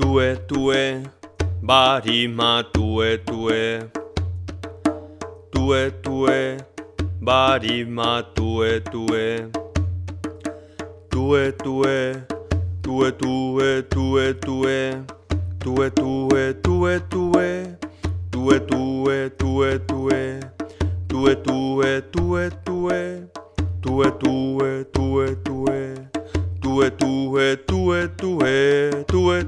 Tue tue, barima tue tue. Tue tue, barima tue tue. Tue tue, tue tue tue tue. Tue tue tue tue. Tue tue tue tue. Tue tue tue tue. Tue tue tue tue. Tue tue tue tue. Tue.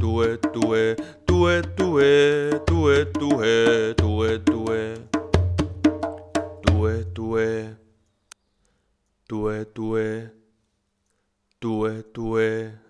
do it, do it, do it, do it, do it, do it, do it, do it, do it, do it, do it, do it, do it, do it.